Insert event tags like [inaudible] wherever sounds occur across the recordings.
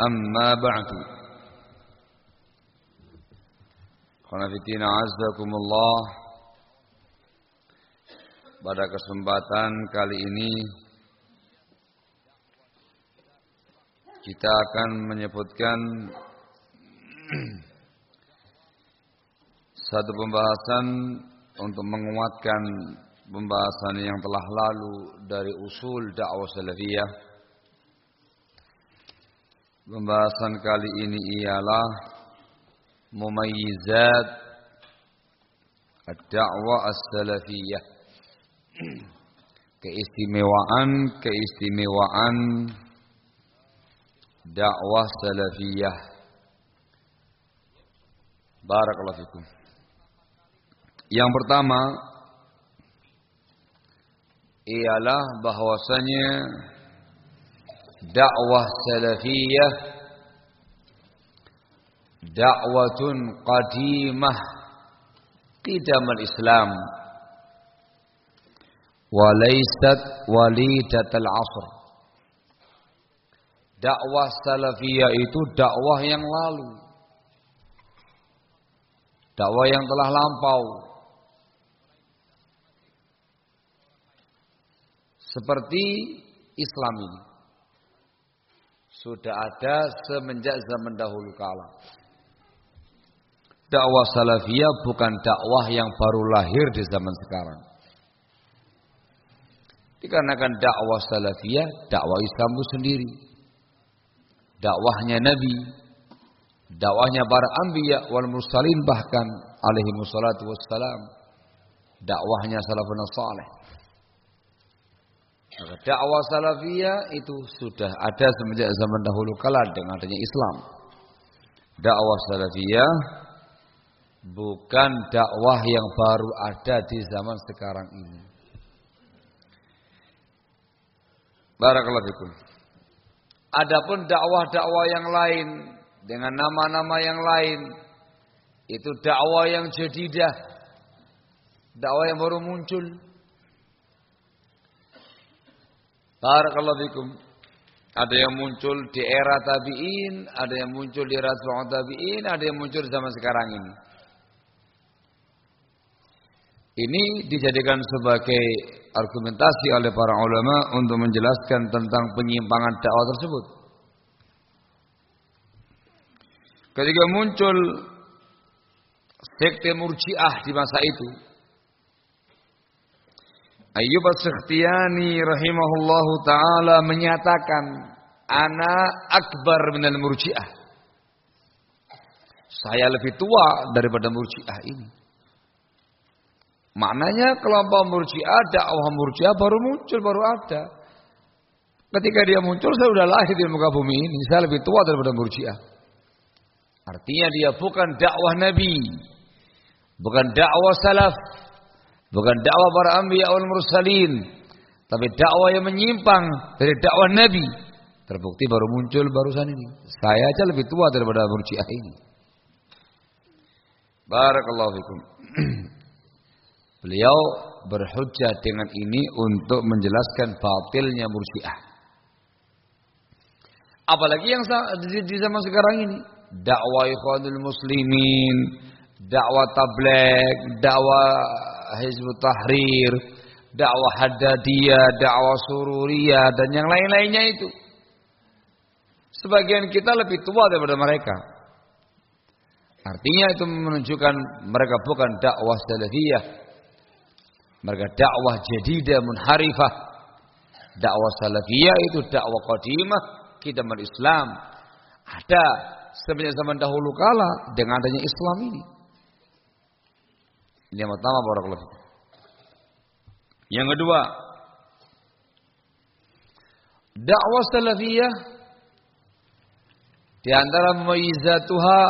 أما بعد Khanafitina azzakumullah Pada kesempatan kali ini Kita akan menyebutkan [clears throat] Satu pembahasan Untuk menguatkan Pembahasan yang telah lalu Dari usul dakwah salafiyah Pembahasan kali ini ialah mumayyizat ad-da'wah as-salafiyah. Keistimewaan keistimewaan dakwah salafiyah. Barakallahu fikum. Yang pertama ialah bahwasanya dakwah salafiyah da'watun qadimah qidamal Islam walaysat walidatal asr dakwah salafiyah itu dakwah yang lalu. Dakwah yang telah lampau. Seperti Islam ini sudah ada semenjak zaman dahulu kala dakwah salafiyah bukan dakwah yang baru lahir di zaman sekarang. Dikarenakan dakwah salafiyah, dakwah Islam itu sendiri. Dakwahnya Nabi, dakwahnya para anbiya wal mursalin bahkan alaihi wassalam. Dakwahnya salafun salih. Maka dakwah salafiyah itu sudah ada semenjak zaman dahulu kala dengan adanya Islam. Dakwah salafiyah bukan dakwah yang baru ada di zaman sekarang ini. Barakallahu fikum. Adapun dakwah-dakwah yang lain dengan nama-nama yang lain itu dakwah yang jadidah. Dakwah yang baru muncul. Barakallahu fikum. Ada yang muncul di era tabi'in, ada yang muncul di era tabi'in, ada yang muncul zaman sekarang ini. Ini dijadikan sebagai argumentasi oleh para ulama untuk menjelaskan tentang penyimpangan dakwah tersebut. Ketika muncul sekte murjiah di masa itu, Ayyub as-Sakhtiyani rahimahullahu taala menyatakan ana akbar minal murjiah. Saya lebih tua daripada murjiah ini. Maknanya kelompok murjiah, dakwah murjiah baru muncul, baru ada. Ketika dia muncul, saya sudah lahir di muka bumi ini. Saya lebih tua daripada murjiah. Artinya dia bukan dakwah Nabi. Bukan dakwah salaf. Bukan dakwah para anbiya wal mursalin. Tapi dakwah yang menyimpang dari dakwah Nabi. Terbukti baru muncul barusan ini. Saya aja lebih tua daripada murjiah ini. Barakallahu fikum. [clears throat] Beliau berhujjah dengan ini untuk menjelaskan batilnya murjiah. Apalagi yang di zaman sekarang ini, dakwah ikhwanul muslimin, dakwah tabligh, dakwah hizbut tahrir, dakwah haddadiyah, dakwah sururiyah dan yang lain-lainnya itu. Sebagian kita lebih tua daripada mereka. Artinya itu menunjukkan mereka bukan dakwah salafiyah, mereka dakwah jadidah munharifah. Dakwah salafiyah itu dakwah qadimah kita Islam. Ada semenjak zaman dahulu kala dengan adanya Islam ini. Ini yang pertama barakallahu Yang kedua, dakwah salafiyah Di antara muizatuha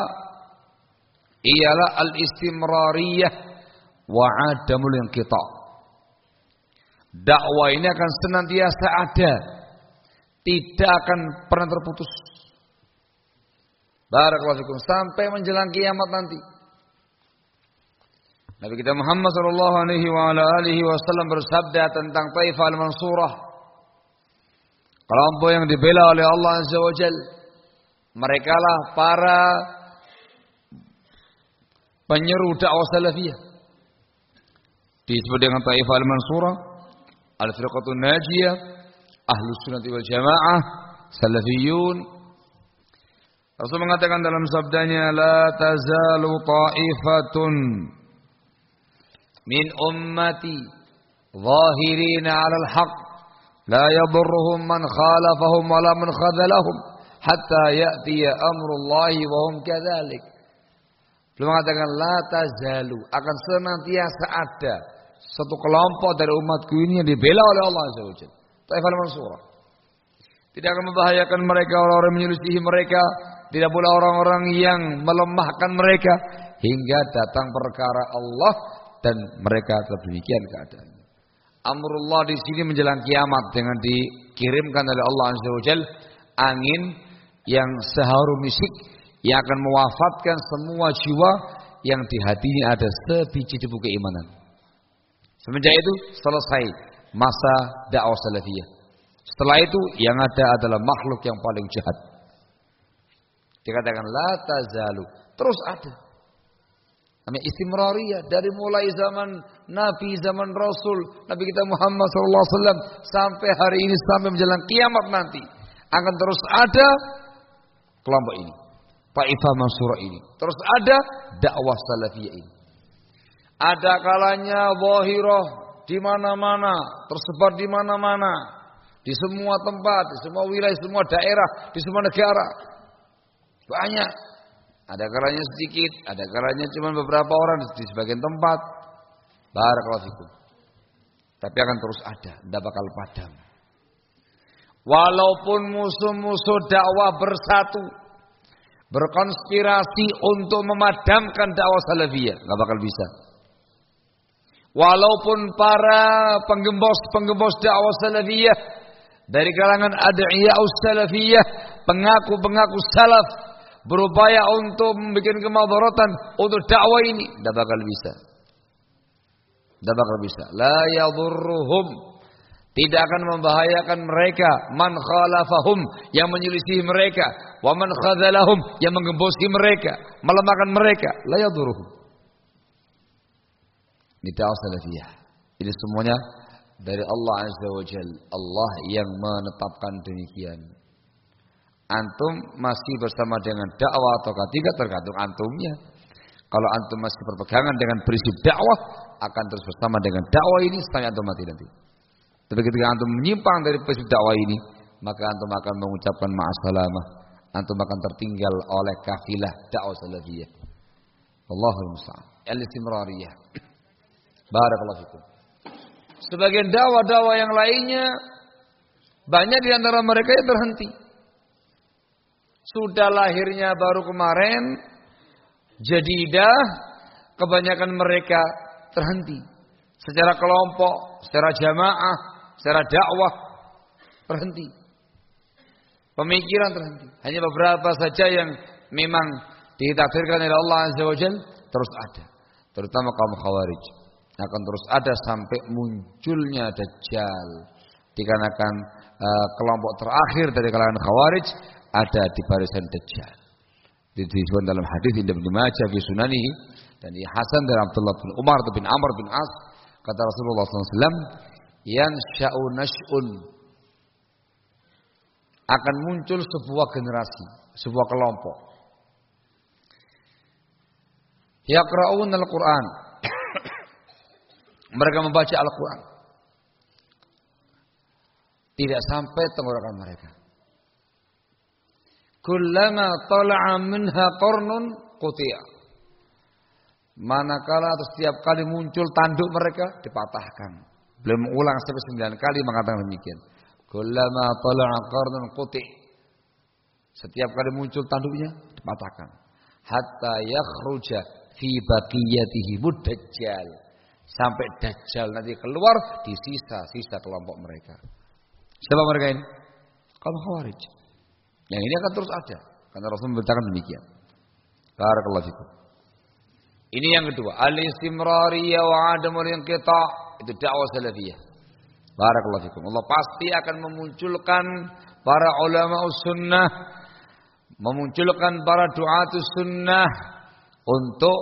ialah al-istimrariyah wa adamul inqita. Dakwah ini akan senantiasa ada, tidak akan pernah terputus. Barakallahu fikum sampai menjelang kiamat nanti. Nabi kita Muhammad sallallahu alaihi wa ala alihi wasallam bersabda tentang Taifah al-Mansurah. Kelompok yang dibela oleh Allah Azza wa Jal. Mereka lah para penyeru dakwah salafiyah. Disebut dengan Taifah al-Mansurah, Al-Firqatun Najiyah, Ahlus Sunnah wal Jamaah, Salafiyun, Rasul mengatakan dalam sabdanya la tazalu ta'ifatun min ummati zahirina 'ala al-haq la yadurruhum man khalafahum wala man khadhalahum hatta ya'ti amrullahi wa hum kadzalik. Beliau mengatakan la tazalu akan senantiasa ada satu kelompok dari umatku ini yang dibela oleh Allah Azza wa Jalla. Taifal. Tidak akan membahayakan mereka orang-orang menyelisihi mereka tidak pula orang-orang yang melemahkan mereka hingga datang perkara Allah dan mereka tetap demikian keadaan. Amrullah di sini menjelang kiamat dengan dikirimkan oleh Allah Azza wa Jal angin yang seharum misik yang akan mewafatkan semua jiwa yang di hatinya ada sebiji debu keimanan. Semenjak itu selesai masa dakwah salafiyah. Setelah itu yang ada adalah makhluk yang paling jahat. Dikatakan la tazalu. Terus ada. Namanya istimrariyah dari mulai zaman Nabi, zaman Rasul, Nabi kita Muhammad SAW sampai hari ini sampai menjelang kiamat nanti akan terus ada kelompok ini. Taifah Mansurah ini. Terus ada dakwah salafiyah ini. Ada kalanya wahirah di mana-mana, tersebar di mana-mana, di semua tempat, di semua wilayah, semua daerah, di semua negara. Banyak. Ada kalanya sedikit, ada kalanya cuma beberapa orang di sebagian tempat. Barakallahu fikum. Tapi akan terus ada, tidak bakal padam. Walaupun musuh-musuh dakwah bersatu, berkonspirasi untuk memadamkan dakwah salafiyah, nggak bakal bisa. Walaupun para penggembos-penggembos dakwah salafiyah dari kalangan ad'iyah salafiyah, pengaku-pengaku salaf berupaya untuk membuat kemadaratan untuk dakwah ini, tidak bakal bisa. Tidak bakal bisa. La yadurruhum. Tidak akan membahayakan mereka. Man khalafahum. Yang menyelisih mereka. Wa man khadalahum. Yang mengembosi mereka. Melemahkan mereka. La yadurruhum. Ini dakwah salafiyah. Ini semuanya dari Allah Azza wa Jal. Allah yang menetapkan demikian. Antum masih bersama dengan dakwah atau tidak tergantung antumnya. Kalau antum masih berpegangan dengan prinsip dakwah, akan terus bersama dengan dakwah ini sampai antum mati nanti. Tapi ketika antum menyimpang dari prinsip dakwah ini, maka antum akan mengucapkan ma'asalamah. Antum akan tertinggal oleh kafilah dakwah salafiyah. Allahul musta'an. Al-istimrariyah. [clears throat] Barakallahu fikum. Sebagian dakwah-dakwah yang lainnya banyak di antara mereka yang terhenti. Sudah lahirnya baru kemarin, jadidah, kebanyakan mereka terhenti. Secara kelompok, secara jamaah, secara dakwah, terhenti. Pemikiran terhenti. Hanya beberapa saja yang memang ditakdirkan oleh Allah Azza wa Jal, terus ada. Terutama kaum khawarij. Akan terus ada sampai munculnya Dajjal. Dikarenakan uh, kelompok terakhir dari kalangan khawarij ada di barisan Dajjal. Disebut dalam hadis Ibnu Majah fi sunanihi dan di Hasan dari Abdullah bin Umar bin Amr bin As kata Rasulullah SAW yang sya'u nash'un akan muncul sebuah generasi, sebuah kelompok. Yaqra'un al-Quran. [coughs] mereka membaca Al-Quran. Tidak sampai tenggorokan mereka. Kullama tala'a minha qarnun quti'a. Manakala atau setiap kali muncul tanduk mereka dipatahkan. Belum ulang sampai sembilan kali mengatakan demikian. Kullama tala'a qarnun quti'. Setiap kali muncul tanduknya dipatahkan. Hatta yakhruja fi baqiyatihi dajjal. Sampai dajjal nanti keluar di sisa-sisa kelompok mereka. Siapa mereka ini? Kalau khawarij. Yang ini akan terus ada. Karena Rasul memberitakan demikian. Barakallahu fikum. Ini yang kedua. Al-istimrariyah wa adamul inqita. Itu dakwah salafiyah. Barakallahu fikum. Allah pasti akan memunculkan para ulama sunnah. Memunculkan para duatus sunnah. Untuk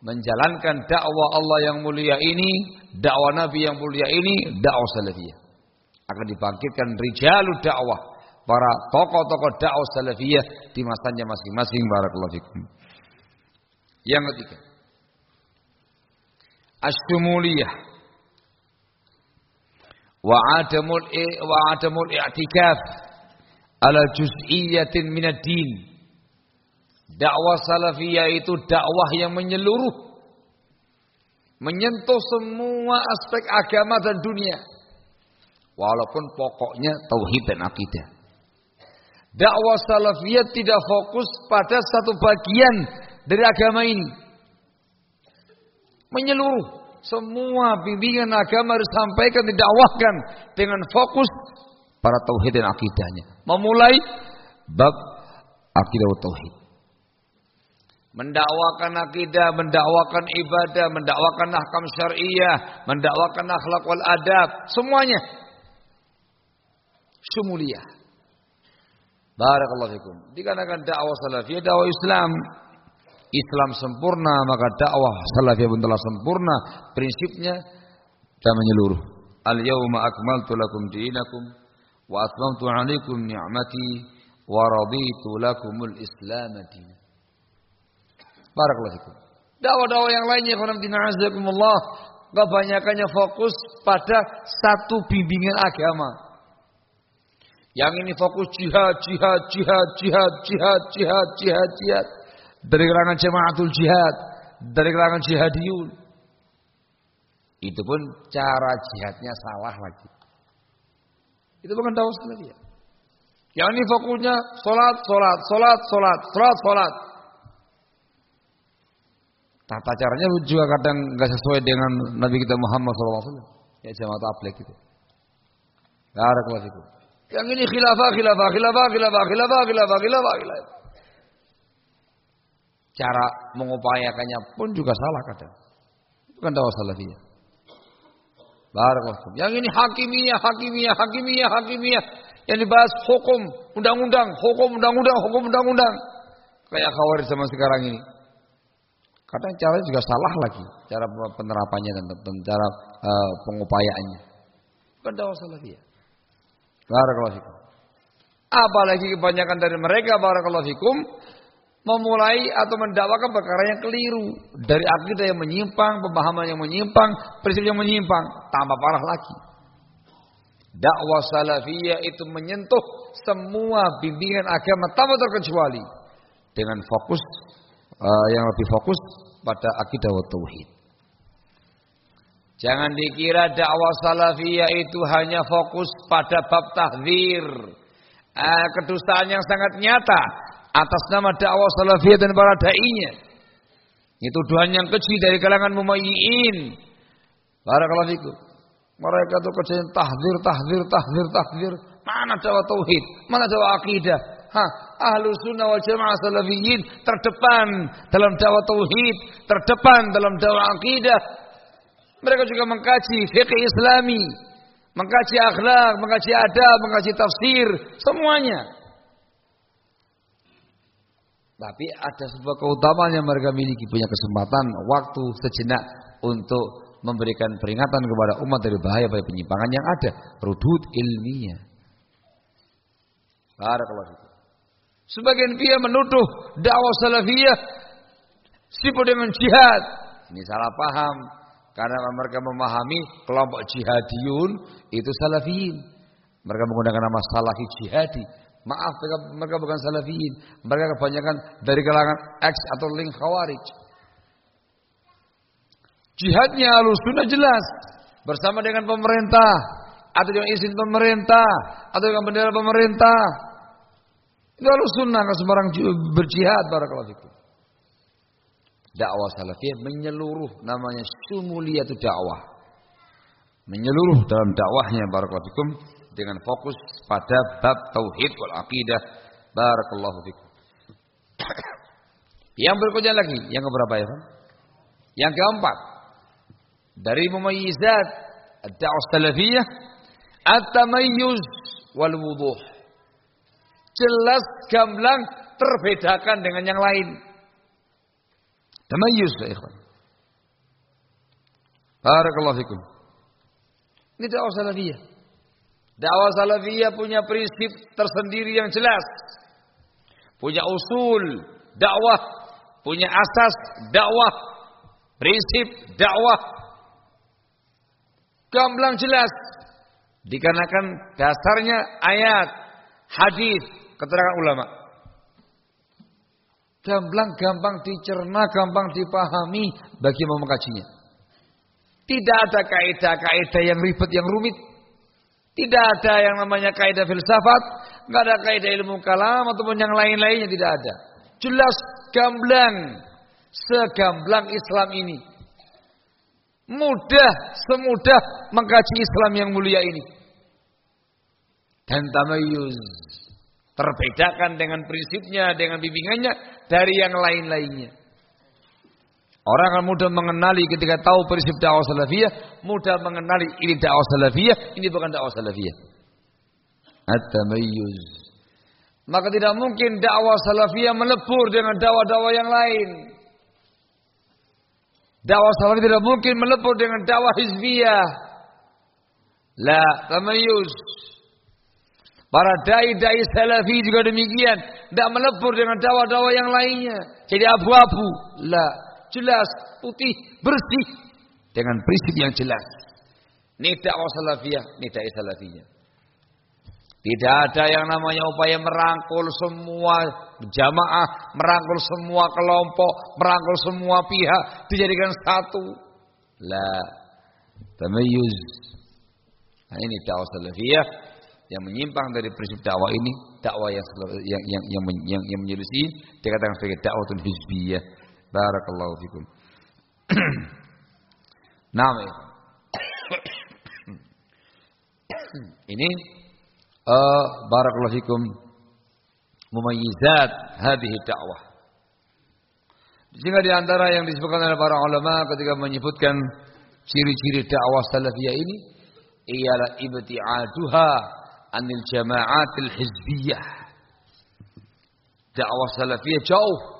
menjalankan dakwah Allah yang mulia ini. Dakwah Nabi yang mulia ini. Dakwah salafiyah. Akan dibangkitkan rijalu dakwah. Para tokoh-tokoh dakwah salafiyah. Di masanya masing-masing. Barakallahu fikum. Yang ketiga asyumuliyah wa adamul wa adamul i'tikaf ala juz'iyatin minad din dakwah salafiyah itu dakwah yang menyeluruh menyentuh semua aspek agama dan dunia walaupun pokoknya tauhid dan akidah dakwah salafiyah tidak fokus pada satu bagian dari agama ini menyeluruh. Semua bimbingan agama harus disampaikan, didakwahkan dengan fokus para tauhid dan akidahnya. Memulai bab akidah tauhid. Mendakwakan akidah, mendakwakan ibadah, mendakwakan ahkam syariah, mendakwakan akhlak wal adab, semuanya. Sumuliyah. Barakallahu fikum. Dikarenakan dakwah salafiyah, dakwah Islam Islam sempurna maka dakwah salafiyah pun telah sempurna. Prinsipnya dan menyeluruh. Al yauma akmaltu lakum dinakum wa atmamtu alaikum ni'mati wa raditu lakumul islam dinan barakallahu fikum. Dakwah-dakwah yang lainnya kebanyakannya fokus pada satu bimbingan agama yang ini fokus jihad, jihad, jihad, jihad, jihad, jihad, jihad, jihad. Dari kalangan jemaatul jihad, dari kalangan jihadiyun. Itu pun cara jihadnya salah lagi. Itu bukan dakwah salafiyah. Yang ini fokusnya sholat, sholat, sholat, sholat, sholat, sholat. Tata caranya juga kadang nggak sesuai dengan Nabi kita Muhammad SAW. Ya jamaah tabligh ada kelas itu. Yang ini khilafah, khilafah, khilafah, khilafah, khilafah, khilafah, khilafah, khilafah. Cara mengupayakannya pun juga salah kadang. Bukan dakwah salafiyah. Barakallahu Yang ini hakimiyah, hakimiyah, hakimiyah, hakimiyah. Yang dibahas hukum, undang-undang, hukum, undang-undang, hukum, undang-undang. Kayak khawarij zaman sekarang ini. Kadang caranya juga salah lagi. Cara penerapannya dan cara uh, pengupayaannya. Bukan dakwah salafiyah. Barakallahu fikum. Apalagi kebanyakan dari mereka barakallahu fikum memulai atau mendakwakan perkara yang keliru dari akidah yang menyimpang, pemahaman yang menyimpang, prinsip yang menyimpang, tambah parah lagi. Dakwah salafiyah itu menyentuh semua bimbingan agama tanpa terkecuali dengan fokus uh, yang lebih fokus pada akidah wa tauhid. Jangan dikira dakwah salafiyah itu hanya fokus pada bab tahzir. Uh, kedustaan yang sangat nyata atas nama dakwah salafiyah dan para dai-nya. Itu tuhan yang kecil dari kalangan mumayyi'in. Barakallahu fikum. Mereka itu kerjanya tahzir, tahzir, tahzir, tahzir. Mana dakwah tauhid? Mana dakwah akidah? Ha, ahlu sunnah wal jamaah salafiyin terdepan dalam dakwah tauhid, terdepan dalam dakwah akidah. Mereka juga mengkaji fikih islami, mengkaji akhlak, mengkaji adab, mengkaji tafsir, semuanya. Tapi ada sebuah keutamaan yang mereka miliki punya kesempatan waktu sejenak untuk memberikan peringatan kepada umat dari bahaya-bahaya penyimpangan yang ada. Rudud ilmiah. Barakallahu Sebagian pihak menuduh dakwah salafiyah sibuk dengan jihad. Ini salah paham karena mereka memahami kelompok jihadiyun itu salafiyin. Mereka menggunakan nama salafi jihadi. Maaf mereka, mereka bukan salafiyin. Mereka kebanyakan dari kalangan X atau link khawarij. Jihadnya sudah jelas. Bersama dengan pemerintah. Atau dengan izin pemerintah. Atau dengan bendera pemerintah. Itu harus sunnah ke sembarang berjihad barakallahu fikum. Dakwah salafiyah menyeluruh namanya sumuliyatu dakwah. Menyeluruh dalam dakwahnya barakallahu dengan fokus pada bab tauhid wal aqidah. Barakallahu fikum. [coughs] yang berikutnya lagi, yang keberapa ya? Yang keempat. Dari mumayyizat dakwah salafiyah at-tamayyuz wal wuduh. Jelas gamblang terbedakan dengan yang lain. Tamayyuz ya ikhwan. Barakallahu fikum. Ini dakwah salafiyah. Dakwah salafiyah punya prinsip tersendiri yang jelas. Punya usul dakwah, punya asas dakwah, prinsip dakwah. Gamblang jelas. Dikarenakan dasarnya ayat, hadis, keterangan ulama. Gamblang gampang dicerna, gampang dipahami bagi yang mengkajinya. Tidak ada kaidah-kaidah yang ribet, yang rumit. Tidak ada yang namanya kaidah filsafat, nggak ada kaidah ilmu kalam ataupun yang lain-lainnya tidak ada. Jelas gamblang, segamblang Islam ini. Mudah, semudah mengkaji Islam yang mulia ini. Dan tamayuz terbedakan dengan prinsipnya, dengan bimbingannya dari yang lain-lainnya. Orang akan mudah mengenali ketika tahu prinsip dakwah salafiyah, mudah mengenali ini dakwah salafiyah, ini bukan dakwah salafiyah. At-tamayyuz. Maka tidak mungkin dakwah salafiyah melebur dengan dakwah-dakwah yang lain. Dakwah salafiyah tidak mungkin melebur dengan dakwah hizbiyah. La tamayyuz. Para dai-dai salafi juga demikian. Tidak melebur dengan dakwah-dakwah yang lainnya. Jadi abu-abu. La. Jelas, putih, bersih. Dengan prinsip yang jelas. Ini dakwah salafiyah, ini dai salafiyah. Tidak ada yang namanya upaya merangkul semua jamaah, merangkul semua kelompok, merangkul semua pihak, dijadikan satu. La. Tamayuz. Nah ini dakwah salafiyah yang menyimpang dari prinsip dakwah ini, dakwah yang yang yang yang, yang, yang menyelisih dikatakan sebagai dakwah hizbiyah. Barakallahu fikum. [clears throat] nah, [clears throat] ini uh, barakallahu fikum mumayyizat hadhihi dakwah. Sehingga di antara yang disebutkan oleh para ulama ketika menyebutkan ciri-ciri dakwah salafiyah ini ialah ibti'aduha anil jama'atil hizbiyah. Dakwah salafiyah jauh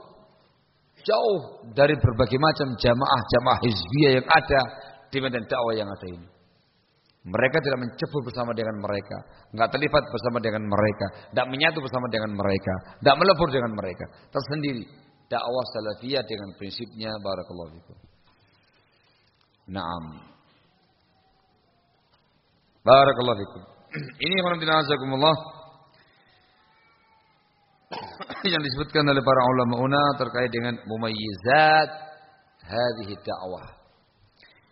jauh dari berbagai macam jamaah-jamaah hizbiyah yang ada di medan dakwah yang ada ini. Mereka tidak mencebur bersama dengan mereka, nggak terlibat bersama dengan mereka, tidak menyatu bersama dengan mereka, tidak melebur dengan mereka, tersendiri. Dakwah salafiyah dengan prinsipnya barakallahu fikum. Naam. Barakallahu fikum. Ini Allah yang disebutkan oleh para ulama una terkait dengan mumayyizat hadhihi dakwah.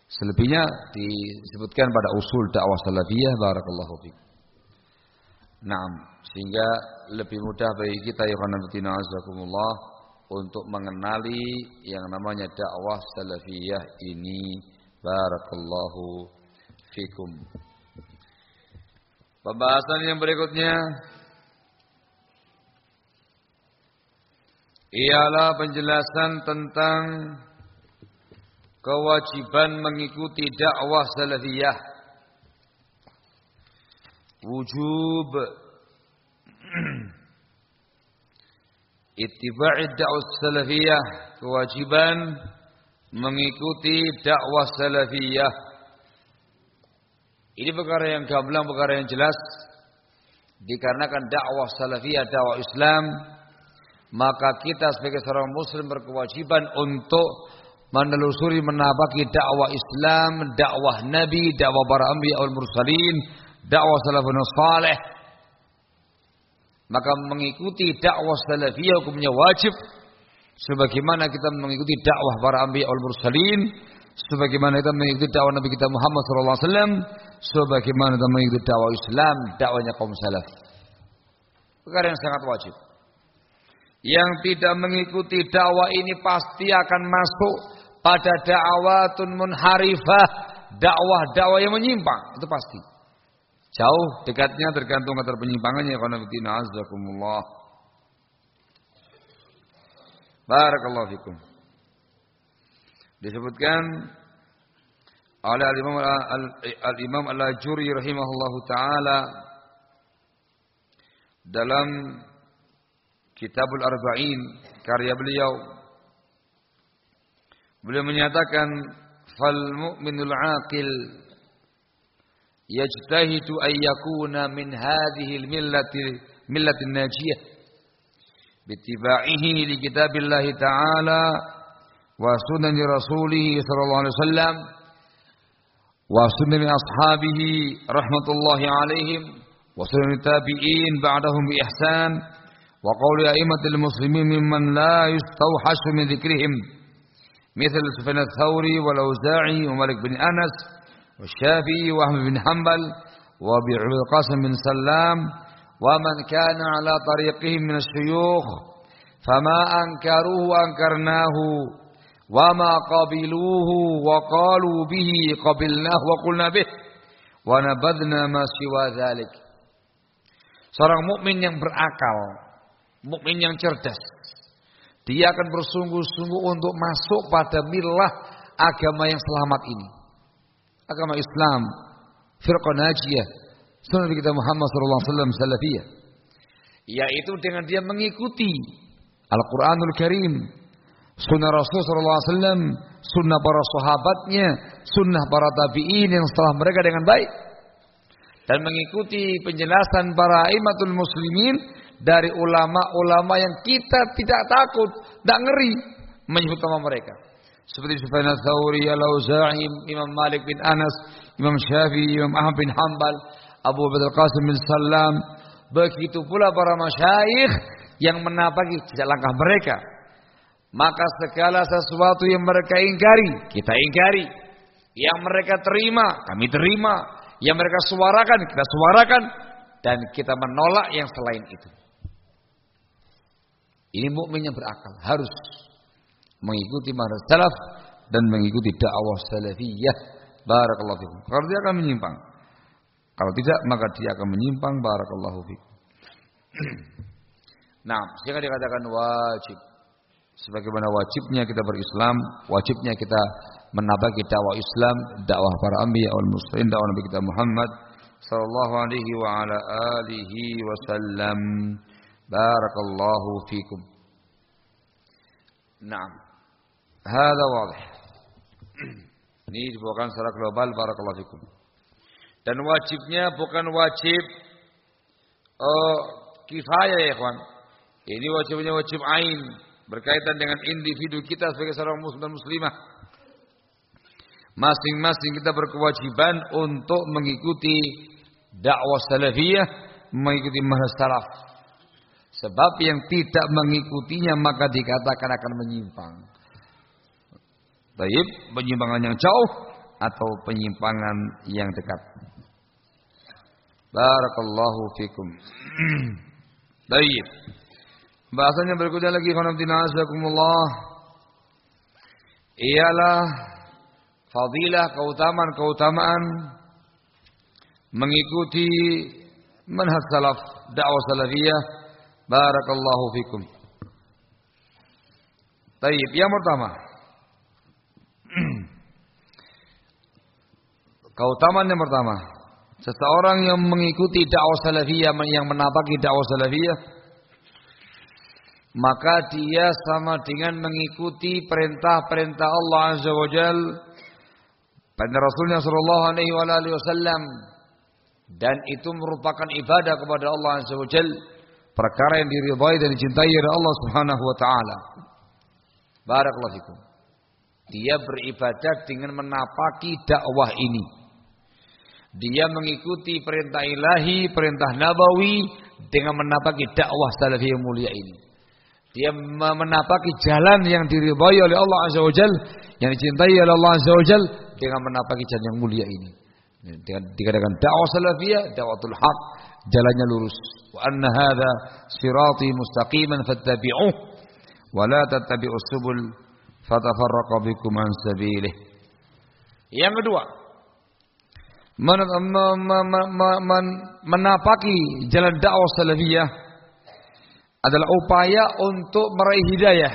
Selebihnya disebutkan pada usul dakwah salafiyah barakallahu fiik. Naam, sehingga lebih mudah bagi kita ya azakumullah untuk mengenali yang namanya dakwah salafiyah ini barakallahu fikum. Pembahasan yang berikutnya ialah penjelasan tentang kewajiban mengikuti dakwah salafiyah. Wujub [clears throat] ittiba'i dakwah salafiyah, kewajiban mengikuti dakwah salafiyah. Ini perkara yang gamblang, perkara yang jelas. Dikarenakan dakwah salafiyah, dakwah Islam, maka kita sebagai seorang muslim berkewajiban untuk menelusuri menabaki dakwah Islam, dakwah Nabi, dakwah para anbiya wal mursalin, dakwah salafun salih. Maka mengikuti dakwah salafiyah hukumnya wajib sebagaimana kita mengikuti dakwah para anbiya wal mursalin, sebagaimana kita mengikuti dakwah Nabi kita Muhammad sallallahu alaihi wasallam, sebagaimana kita mengikuti dakwah Islam, dakwahnya kaum salaf. Perkara yang sangat wajib. yang tidak mengikuti dakwah ini pasti akan masuk pada dakwatun munharifah, dakwah-dakwah yang menyimpang, itu pasti. Jauh dekatnya tergantung antara penyimpangannya karena fitina azakumullah. Barakallahu fikum. Disebutkan oleh al-Imam al-Imam Al-Ajuri rahimahullahu taala dalam Kitabul Arba'in karya beliau. Beliau menyatakan fal mu'minul aqil yajtahidu an yakuna min hadhihi millati najiyah bittiba'ihi li kitabillahi ta'ala rasulih sallallahu alaihi wasallam wa sunani ashabihi rahmatullahi alaihim wa sunani tabi'in ba'dahum bi ihsan وقول أئمة المسلمين ممن لا يستوحش من ذكرهم مثل سفيان الثوري والأوزاعي ومالك بن أنس والشافعي وأحمد بن حنبل وأبي القاسم بن سلام ومن كان على طريقهم من الشيوخ فما أنكروه أنكرناه wa ma qabiluhu wa qalu bihi qabilnah wa qulna bih wa nabadna ma siwa dzalik. Seorang mukmin yang berakal, mukmin yang cerdas, dia akan bersungguh-sungguh untuk masuk pada milah agama yang selamat ini. Agama Islam, firqah najiyah, sunnah kita Muhammad sallallahu alaihi wasallam salafiyah. Yaitu dengan dia mengikuti Al-Qur'anul Karim, sunnah Rasul wasallam, sunnah para sahabatnya, sunnah para tabi'in yang setelah mereka dengan baik dan mengikuti penjelasan para imatul muslimin dari ulama-ulama yang kita tidak takut, tidak ngeri menyebut nama mereka. Seperti Sufyan Thawri, Al-Auza'i, Imam Malik bin Anas, Imam Syafi'i, Imam Ahmad bin Hanbal, Abu Bakar Qasim bin Salam. Begitu pula para masyayikh yang menapaki tidak langkah mereka. Maka segala sesuatu yang mereka ingkari, kita ingkari. Yang mereka terima, kami terima. Yang mereka suarakan, kita suarakan. Dan kita menolak yang selain itu. Ini mukmin yang berakal harus mengikuti manhaj salaf dan mengikuti dakwah salafiyah. Barakallahu fikum. Kalau dia akan menyimpang. Kalau tidak maka dia akan menyimpang barakallahu fikum. [clears throat] nah, jika dikatakan wajib sebagaimana wajibnya kita berislam, wajibnya kita menabaki dakwah Islam, dakwah para anbiya wal mursalin, dakwah Nabi kita Muhammad sallallahu alaihi wa ala alihi wasallam. Barakallahu fikum. Naam. Hada wadih. [clears throat] Ini dibawakan secara global barakallahu fikum. Dan wajibnya bukan wajib uh, kifayah ya kawan. Ini wajibnya wajib ain berkaitan dengan individu kita sebagai seorang muslim dan muslimah. Masing-masing kita berkewajiban untuk mengikuti dakwah salafiyah, mengikuti manhaj salaf. Sebab yang tidak mengikutinya maka dikatakan akan menyimpang. Baik, penyimpangan yang jauh atau penyimpangan yang dekat. Barakallahu fikum. [clears throat] Baik. Bahasanya berikutnya lagi azakumullah. Ialah fadilah keutamaan-keutamaan mengikuti manhaj salaf, dakwah salafiyah Barakallahu fikum. Taib, yang pertama. [clears throat] Keutamaan yang pertama. Seseorang yang mengikuti dakwah salafiyah yang menapaki dakwah salafiyah maka dia sama dengan mengikuti perintah-perintah Allah Azza wa Jal pada Rasulnya Sallallahu Alaihi Wasallam dan itu merupakan ibadah kepada Allah Azza wa Jal perkara yang diridhai dan dicintai oleh Allah Subhanahu wa taala. Barakallahu fikum. Dia beribadat dengan menapaki dakwah ini. Dia mengikuti perintah ilahi, perintah nabawi dengan menapaki dakwah salafi yang mulia ini. Dia menapaki jalan yang diridhai oleh Allah Azza wa Jal, yang dicintai oleh Allah Azza wa Jal dengan menapaki jalan yang mulia ini. Dengan dikatakan dakwah salafiyah, dakwatul haq, jalannya lurus. Wa anna hadza sirati mustaqiman fattabi'uh wa la tattabi'us subul fatafarraqa bikum an sabilih. Yang kedua, men, men, men, men, menapaki jalan dakwah salafiyah adalah upaya untuk meraih hidayah.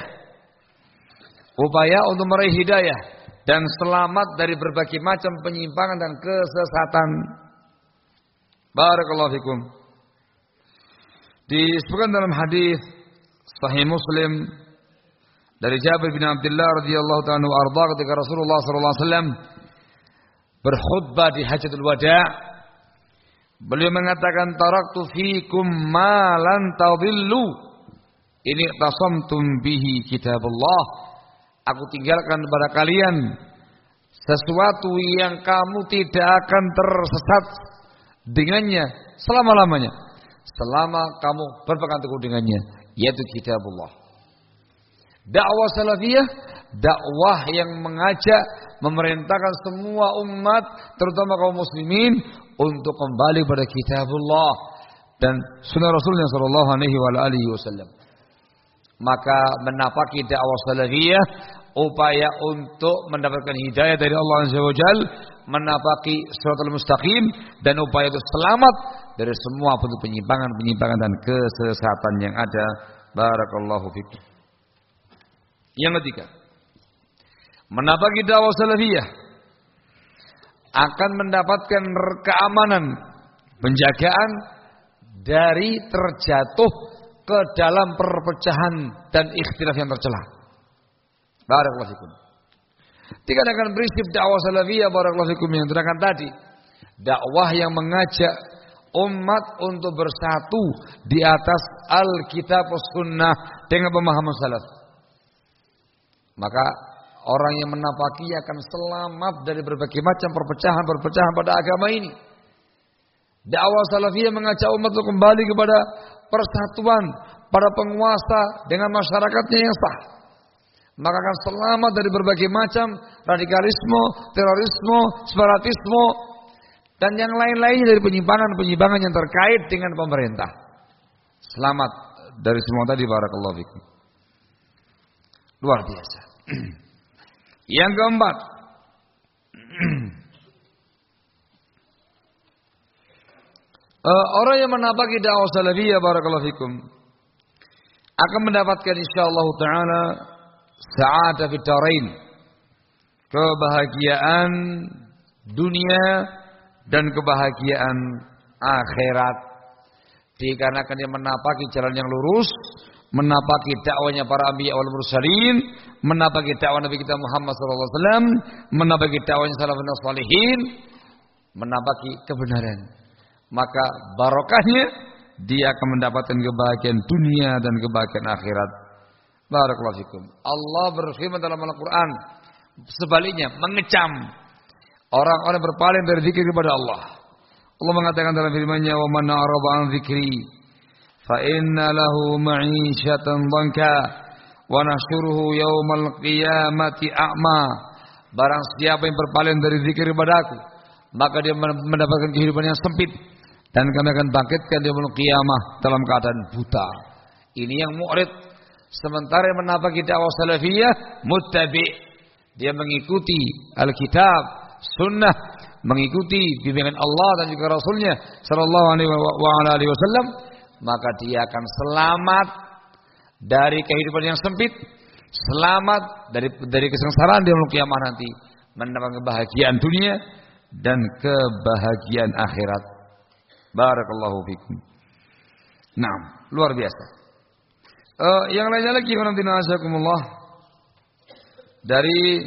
Upaya untuk meraih hidayah dan selamat dari berbagai macam penyimpangan dan kesesatan. Barakallahu fikum. Disebutkan dalam hadis Sahih Muslim dari Jabir bin Abdullah radhiyallahu taala arda ketika Rasulullah sallallahu alaihi wasallam berkhutbah di Hajatul Wada' beliau mengatakan taraktu fikum ma lan tadillu ini tasamtum bihi kitabullah. Aku tinggalkan kepada kalian sesuatu yang kamu tidak akan tersesat dengannya selama-lamanya. Selama kamu berpegang teguh dengannya yaitu kitabullah. Dakwah salafiyah dakwah yang mengajak memerintahkan semua umat terutama kaum muslimin untuk kembali pada kitabullah dan sunnah Rasulnya sallallahu alaihi wasallam maka menapaki dakwah salafiyah upaya untuk mendapatkan hidayah dari Allah Azza wa Jal, menapaki suratul mustaqim dan upaya untuk selamat dari semua bentuk penyimpangan-penyimpangan dan kesesatan yang ada. Barakallahu fikum. Yang ketiga, menapaki dakwah salafiyah akan mendapatkan keamanan, penjagaan dari terjatuh ke dalam perpecahan dan ikhtilaf yang tercela. Barakallahu fikum. Dikatakan prinsip dakwah salafiyah barakallahu fikum yang terangkan tadi. Dakwah yang mengajak umat untuk bersatu di atas Alkitab Sunnah dengan pemahaman salaf. Maka orang yang menapaki akan selamat dari berbagai macam perpecahan-perpecahan pada agama ini. Dakwah salafiyah mengajak umat untuk kembali kepada persatuan para penguasa dengan masyarakatnya yang sah maka akan selamat dari berbagai macam radikalisme, terorisme, separatisme, dan yang lain-lainnya dari penyimpangan-penyimpangan yang terkait dengan pemerintah. Selamat dari semua tadi barakallahu fikum. Luar biasa. [clears throat] yang keempat. uh, [clears throat] orang yang menapaki dakwah salafiyah barakallahu fikum akan mendapatkan insyaallah taala sa'adah fitarain. Kebahagiaan dunia dan kebahagiaan akhirat. Dikarenakan dia menapaki jalan yang lurus, menapaki dakwanya para anbiya wal mursalin, menapaki dakwah Nabi kita Muhammad SAW, menapaki dakwanya salafun salihin, menapaki kebenaran. Maka barokahnya dia akan mendapatkan kebahagiaan dunia dan kebahagiaan akhirat. Barakallahu fikum. Allah berfirman dalam Al-Quran. Sebaliknya, mengecam. Orang-orang berpaling dari zikir kepada Allah. Allah mengatakan dalam firman-Nya, "Wa man an dzikri lahu ma'isyatan dhanka wa nahsyuruhu yaumal qiyamati a'ma." Barang siapa yang berpaling dari zikir kepadaku, maka dia mendapatkan kehidupan yang sempit dan kami akan bangkitkan dia menuju kiamah dalam keadaan buta. Ini yang mu'rid Sementara yang menapaki dakwah salafiyah muttabi. Dia mengikuti Alkitab, sunnah, mengikuti bimbingan Allah dan juga Rasulnya sallallahu alaihi wasallam, maka dia akan selamat dari kehidupan yang sempit, selamat dari dari kesengsaraan di kiamat nanti, mendapatkan kebahagiaan dunia dan kebahagiaan akhirat. Barakallahu fikum. Nah, luar biasa. Uh, yang lainnya lagi azakumullah dari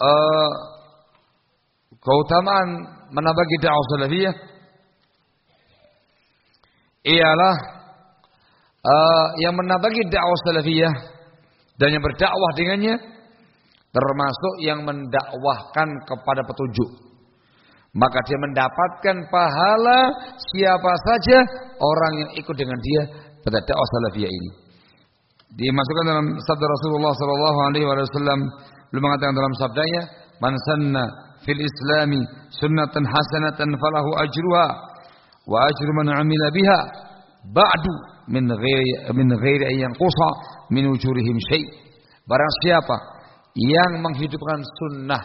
uh, keutamaan menabagi dakwah salafiyah ialah uh, yang menabagi dakwah salafiyah dan yang berdakwah dengannya termasuk yang mendakwahkan kepada petunjuk. Maka dia mendapatkan pahala siapa saja orang yang ikut dengan dia pada dakwah salafiyah ini. Dimasukkan dalam sabda Rasulullah sallallahu alaihi wasallam beliau mengatakan dalam sabdanya man sanna fil islami sunnatan hasanatan falahu ajruha wa ajru man 'amila biha ba'du min ghairi min ghairi an yanqusa min ujurihim syai. Barang siapa yang menghidupkan sunnah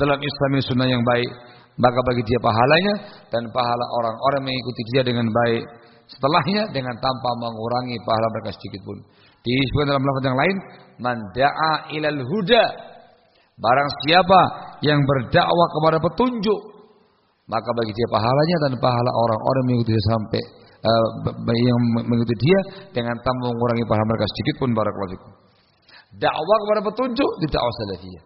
dalam Islam ini sunnah yang baik, maka bagi dia pahalanya dan pahala orang-orang mengikuti dia dengan baik setelahnya dengan tanpa mengurangi pahala mereka sedikit pun. Disebutkan dalam lafaz yang lain, man da'a ilal huda. Barang siapa yang berdakwah kepada petunjuk, maka bagi dia pahalanya dan pahala orang-orang mengikuti dia sampai uh, yang mengikuti dia dengan tanpa mengurangi pahala mereka sedikit pun barakallahu. Dakwah kepada petunjuk di dakwah salafiyah.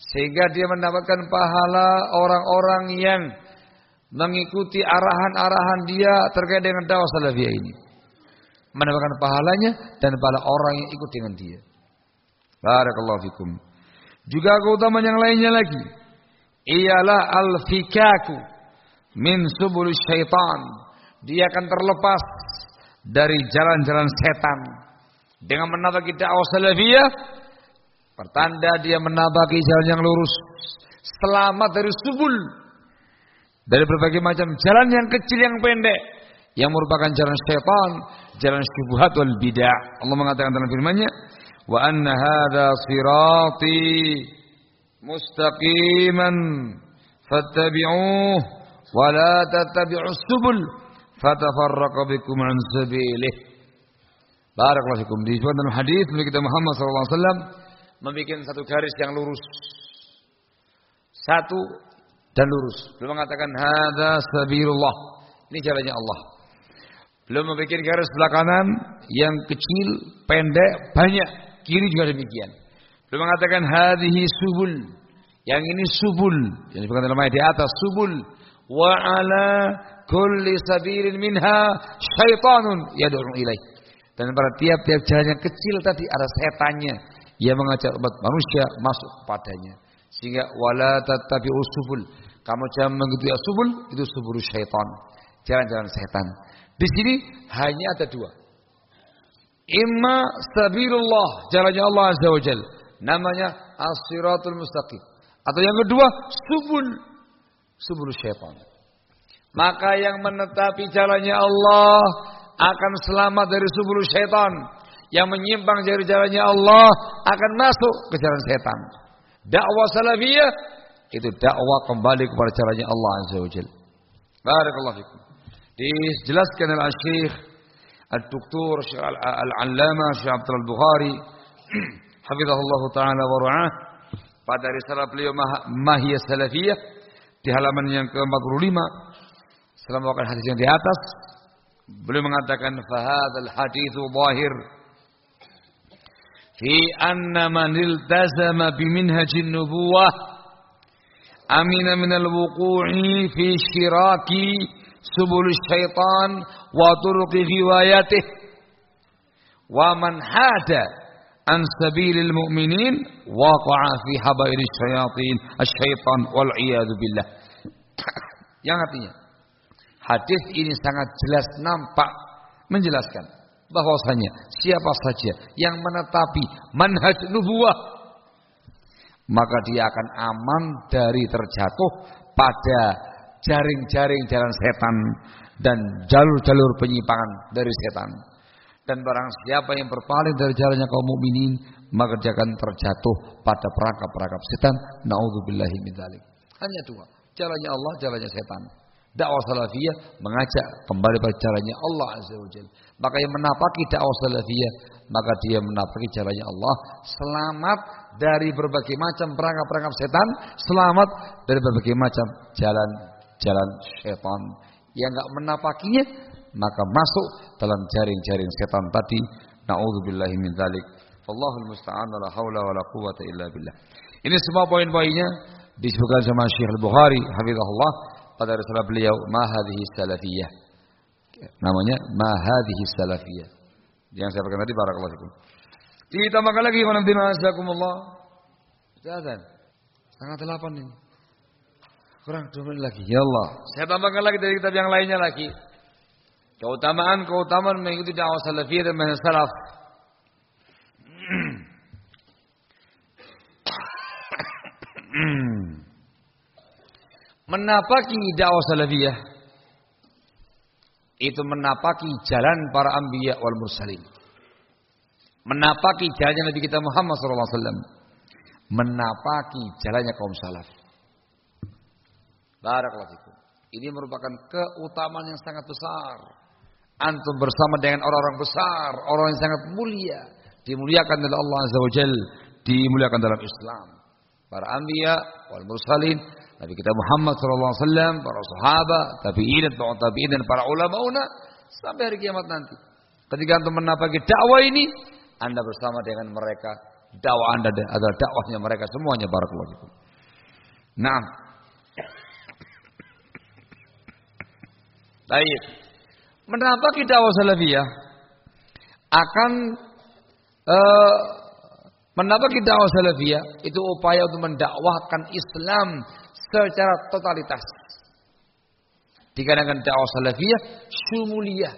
Sehingga dia mendapatkan pahala orang-orang yang mengikuti arahan-arahan dia terkait dengan dakwah salafiyah ini. Mendapatkan pahalanya dan pahala orang yang ikut dengan dia. Barakallahu fikum. Juga keutamaan yang lainnya lagi. Ialah al-fikaku min subul syaitan. Dia akan terlepas dari jalan-jalan setan. Dengan menabaki dakwah salafiyah. Pertanda dia menabaki jalan yang lurus. Selamat dari subul dari berbagai macam jalan yang kecil yang pendek yang merupakan jalan syaitan, jalan syubhat wal bidah. Allah mengatakan dalam firman-Nya, "Wa anna hadza sirati mustaqiman fattabi'uh wa la tattabi'us subul fatafarraqa bikum an sabilih." Barakallahu fikum. Disebut dalam hadis Nabi kita Muhammad sallallahu alaihi wasallam membuat satu garis yang lurus. Satu dan lurus. Belum mengatakan hadza sabilullah. Ini jalannya Allah. Belum membuat garis sebelah kanan yang kecil, pendek, banyak. Kiri juga demikian. Belum mengatakan hadhihi subul. Yang ini subul. Yang disebutkan dalam ayat di atas subul. Wa ala kulli sabilin minha syaitanun yad'u ilaih. Dan pada tiap-tiap jalan yang kecil tadi ada setannya yang mengajak umat manusia masuk padanya. Sehingga wala tattabi'us subul. Kamu jangan mengikuti subul, itu subul syaitan. Jalan-jalan setan. Di sini hanya ada dua. Imma sabilullah, jalannya Allah Azza wa Jal. Namanya as-siratul mustaqim. Atau yang kedua, subul. Subul syaitan. Maka yang menetapi jalannya Allah akan selamat dari subul syaitan. Yang menyimpang dari jalannya Allah akan masuk ke jalan setan. Dakwah salafiyah itu dakwah kembali kepada caranya Allah Azza wa Jalla. Barakallahu fikum. Dijelaskan oleh Syekh Al-Doktor Syekh Al-Allamah Syekh Abdul Al-Bukhari [clears throat] hafizahullah taala wa ra'ah pada risalah beliau Mahiyah Salafiyah di halaman yang ke-45 selama wakil hadis yang di atas beliau mengatakan fahadzal haditsu zahir. Fi anna man iltazama biminhajin nubuwah amina minal wuqu'i fi syiraki subul syaitan wa turuqi riwayatih wa man an sabilil mu'minin waqa'a fi habairi syayatin asyaitan wal iyadu billah [clears throat] yang artinya hadis ini sangat jelas nampak menjelaskan bahwasanya siapa saja yang menetapi manhaj nubuah maka dia akan aman dari terjatuh pada jaring-jaring jalan setan dan jalur-jalur penyimpangan dari setan. Dan barang siapa yang berpaling dari jalannya kaum mukminin, maka dia akan terjatuh pada perangkap-perangkap setan. Nauzubillahi min Hanya dua, jalannya Allah, jalannya setan. Dakwah salafiyah mengajak kembali pada caranya Allah Azza wa Jalla. Maka yang menapaki dakwah salafiyah, maka dia menapaki caranya Allah. Selamat dari berbagai macam perangkap-perangkap setan. Selamat dari berbagai macam jalan-jalan setan. Yang enggak menapakinya, maka masuk dalam jaring-jaring setan tadi. Na'udzubillahi min dzalik. Wallahul musta'an la haula wala quwata illa billah. Ini semua poin-poinnya disebutkan sama Syekh Al-Bukhari hafizahullah pada risalah beliau Mahadhihi Salafiyah. Namanya Mahadhihi Salafiyah. Yang saya berikan tadi barakallahu fikum. Ditambahkan lagi wa nabdina azakumullah. Jalan. Setengah delapan ini. Kurang dua lagi. Ya Allah. Saya tambahkan lagi dari kitab yang lainnya lagi. Keutamaan-keutamaan mengikuti dakwah salafiyah dan manhaj salaf. Menapaki dakwah salafiyah itu menapaki jalan para anbiya wal mursalin. Menapaki jalannya Nabi kita Muhammad SAW. Menapaki jalannya kaum salaf. Barakallahu Ini merupakan keutamaan yang sangat besar. Antum bersama dengan orang-orang besar, orang yang sangat mulia, dimuliakan oleh Allah Azza wa Jal, dimuliakan dalam Islam. Para anbiya wal mursalin, Nabi kita Muhammad sallallahu alaihi wasallam, para sahabat, tabi'in dan tabi'in dan para ulama sampai hari kiamat nanti. Ketika antum menapaki dakwah ini, Anda bersama dengan mereka. Dakwah Anda adalah dakwahnya mereka semuanya barakallahu fikum. Nah. Baik. Menapaki dakwah salafiyah akan uh, menapaki dakwah salafiyah itu upaya untuk mendakwahkan Islam secara totalitas. Dikarenakan dakwah salafiyah syumuliyah.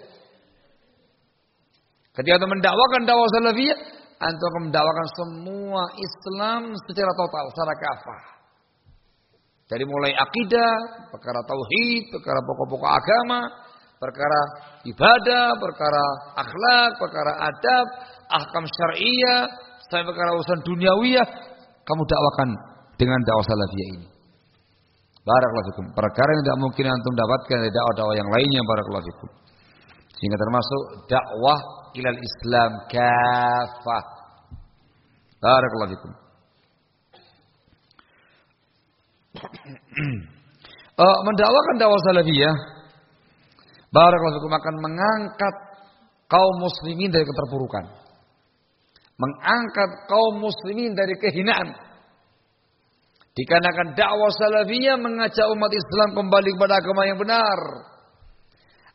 Ketika kita mendakwakan dakwah salafiyah, antum akan mendakwakan semua Islam secara total, secara kafah. Dari mulai akidah, perkara tauhid, perkara pokok-pokok agama, perkara ibadah, perkara akhlak, perkara adab, ahkam syariah, sampai perkara urusan duniawiyah, kamu dakwakan dengan dakwah salafiyah ini. Barakallahu fikum. Perkara yang tidak mungkin antum dapatkan dari dakwah-dakwah yang lainnya barakallahu fikum. Sehingga termasuk dakwah ilal Islam kafah. Barakallahu fikum. uh, [clears throat] mendakwakan dakwah salafiyah barakallahu fikum akan mengangkat kaum muslimin dari keterpurukan. Mengangkat kaum muslimin dari kehinaan Dikarenakan dakwah salafiyah mengajak umat Islam kembali kepada agama yang benar.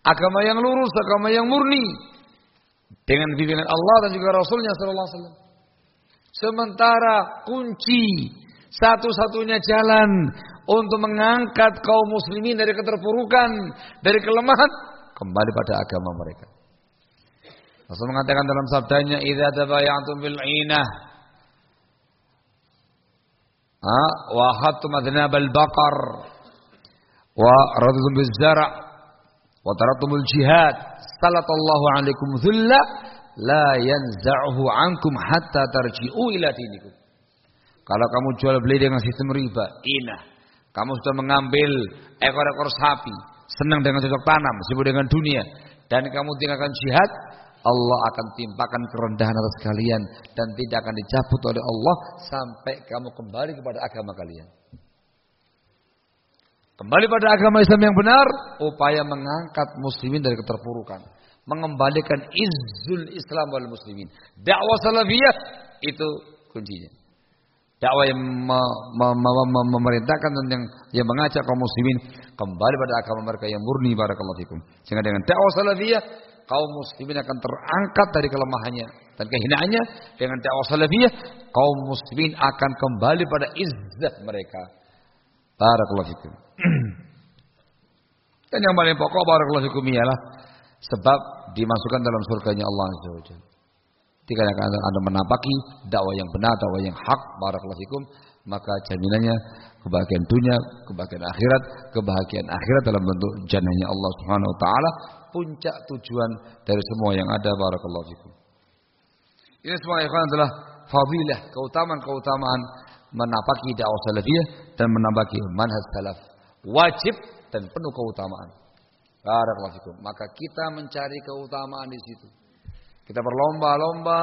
Agama yang lurus, agama yang murni. Dengan bimbingan Allah dan juga Rasulnya Sallallahu Alaihi Wasallam. Sementara kunci satu-satunya jalan untuk mengangkat kaum muslimin dari keterpurukan, dari kelemahan kembali pada agama mereka. Rasul mengatakan dalam sabdanya, "Idza tabayantum bil inah" wa hatum adnab al baqar wa radzum bil zara' wa taratum al jihad salatallahu alaikum dhulla la yanza'uhu ankum hatta tarji'u ila dinikum. Kalau kamu jual beli dengan sistem riba, inah. Kamu sudah mengambil ekor-ekor sapi, senang dengan cocok tanam, sibuk dengan dunia, dan kamu tinggalkan jihad, Allah akan timpakan kerendahan atas kalian dan tidak akan dicabut oleh Allah sampai kamu kembali kepada agama kalian. Kembali pada agama Islam yang benar, upaya mengangkat muslimin dari keterpurukan, mengembalikan izzul Islam wal muslimin. Dakwah salafiyah itu kuncinya. Dakwah yang memerintahkan dan yang, mengajak kaum muslimin kembali pada agama mereka yang murni barakallahu fikum. Sehingga dengan dakwah salafiyah kaum muslimin akan terangkat dari kelemahannya dan kehinaannya. Dengan dakwah salafiyah kaum muslimin akan kembali pada izzah mereka. Barakallahu fikum. [clears throat] Dan yang paling pokok barakallahu fikum ialah sebab dimasukkan dalam surganya Allah Azza wa Jalla akan Anda menapaki dakwah yang benar, dakwah yang hak, barakallahu fikum, maka jaminannya kebahagiaan dunia, kebahagiaan akhirat, kebahagiaan akhirat dalam bentuk jannahnya Allah Subhanahu wa taala puncak tujuan dari semua yang ada barakallahu fikum. Ini semua ikhwan adalah fadilah, keutamaan-keutamaan menapaki dakwah salafiyah dan menapaki manhaj salaf. Wajib dan penuh keutamaan. Barakallahu fikum. Maka kita mencari keutamaan di situ. Kita berlomba-lomba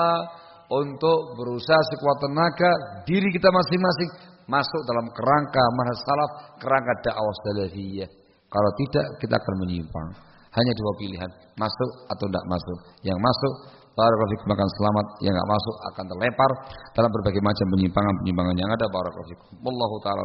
untuk berusaha sekuat tenaga diri kita masing-masing masuk dalam kerangka manhaj kerangka dakwah salafiyah. Kalau tidak kita akan menyimpang. Hanya dua pilihan, masuk atau tidak masuk. Yang masuk, barakallahu fikum akan selamat. Yang tidak masuk akan terlempar dalam berbagai macam penyimpangan-penyimpangan yang ada. Barakallahu fikum. Wallahu taala